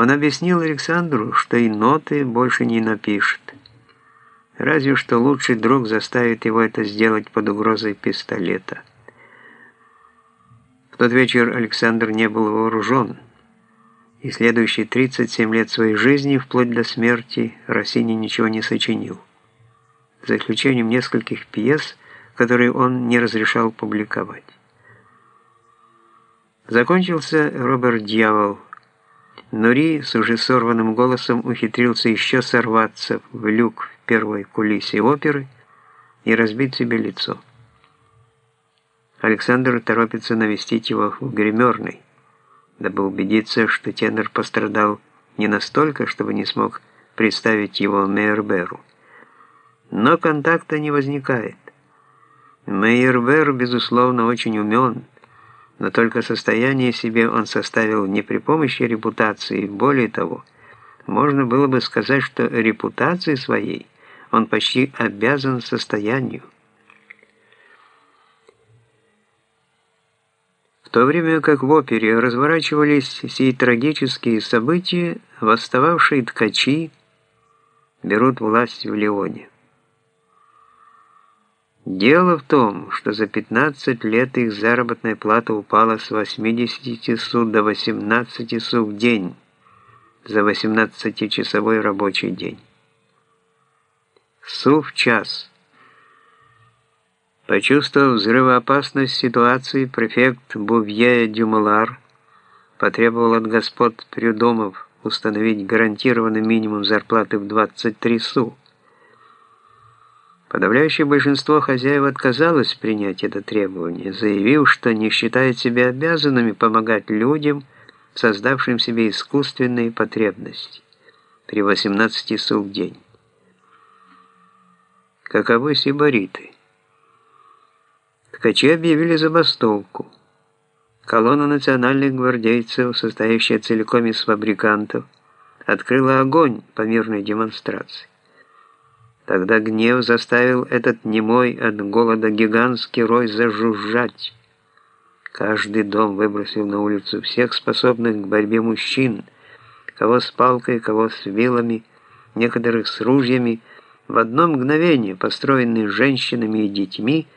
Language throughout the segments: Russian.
Он объяснил Александру, что и ноты больше не напишет. Разве что лучший друг заставит его это сделать под угрозой пистолета. В тот вечер Александр не был вооружен, и следующие 37 лет своей жизни, вплоть до смерти, Россини ничего не сочинил, за исключением нескольких пьес, которые он не разрешал публиковать. Закончился Роберт Дьявол. Нури с уже сорванным голосом ухитрился еще сорваться в люк в первой кулисе оперы и разбить себе лицо. Александр торопится навестить его в гримерной, дабы убедиться, что тенор пострадал не настолько, чтобы не смог представить его Мейерберу. Но контакта не возникает. Мейербер, безусловно, очень умен, но только состояние себе он составил не при помощи репутации, более того, можно было бы сказать, что репутации своей он почти обязан состоянию. В то время как в опере разворачивались все трагические события, восстававшие ткачи берут власть в Леоне. Дело в том, что за 15 лет их заработная плата упала с 80 су до 18 су в день за 18-часовой рабочий день. Су в час. Почувствовав взрывоопасность ситуации, префект Бувье Дюмалар потребовал от господ Прюдомов установить гарантированный минимум зарплаты в 23 су. Подавляющее большинство хозяев отказалось принять это требование, заявив, что не считает себя обязанными помогать людям, создавшим себе искусственные потребности при 18 су в день. Каковы сибариты? Ткачи объявили забастовку. Колонна национальных гвардейцев, состоящая целиком из фабрикантов, открыла огонь по мирной демонстрации. Тогда гнев заставил этот немой от голода гигантский рой зажужжать. Каждый дом выбросил на улицу всех способных к борьбе мужчин, кого с палкой, кого с вилами, некоторых с ружьями. В одно мгновение, построенные женщинами и детьми,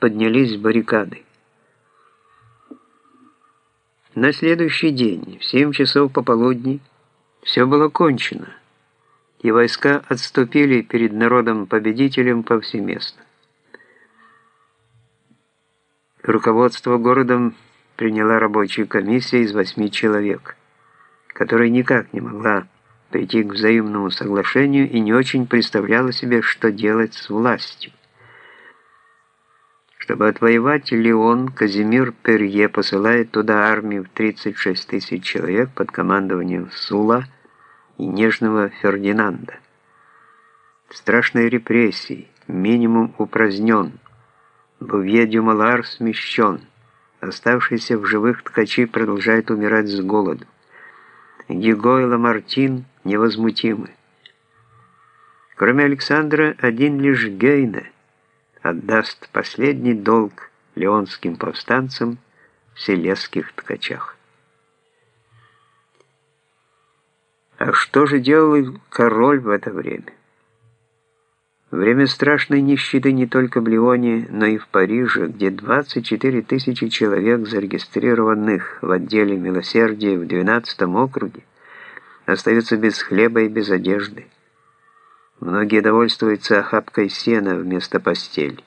поднялись баррикады. На следующий день, в 7 часов пополудни, все было кончено и войска отступили перед народом-победителем повсеместно. Руководство городом приняла рабочая комиссия из восьми человек, которая никак не могла прийти к взаимному соглашению и не очень представляла себе, что делать с властью. Чтобы отвоевать Леон, Казимир Перье посылает туда армию в 36 тысяч человек под командованием Сула – и нежного Фердинанда. Страшные репрессии, минимум упразднен, Бувье Дюмалар смещен, оставшиеся в живых ткачи продолжают умирать с голоду. Гиго и Ламартин невозмутимы. Кроме Александра, один лишь Гейне отдаст последний долг леонским повстанцам в селесских ткачах. А что же делал король в это время? Время страшной нищеты не только в Лионе, но и в Париже, где 24 тысячи человек, зарегистрированных в отделе милосердия в 12 округе, остаются без хлеба и без одежды. Многие довольствуются охапкой сена вместо постели.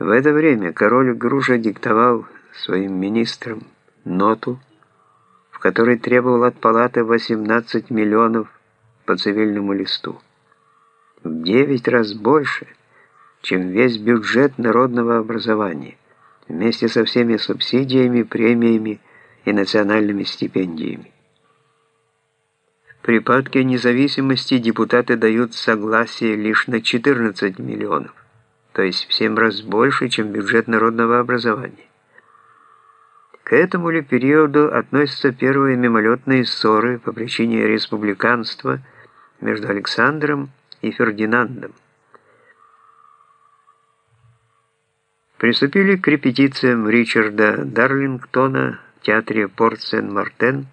В это время король Гружа диктовал своим министрам ноту, в которой требовал от палаты 18 миллионов по цивильному листу. В 9 раз больше, чем весь бюджет народного образования, вместе со всеми субсидиями, премиями и национальными стипендиями. В припадке независимости депутаты дают согласие лишь на 14 миллионов, то есть в 7 раз больше, чем бюджет народного образования. К этому ли периоду относятся первые мимолетные ссоры по причине республиканства между Александром и Фердинандом. Приступили к репетициям Ричарда Дарлингтона в театре Порт-Сен-Мартен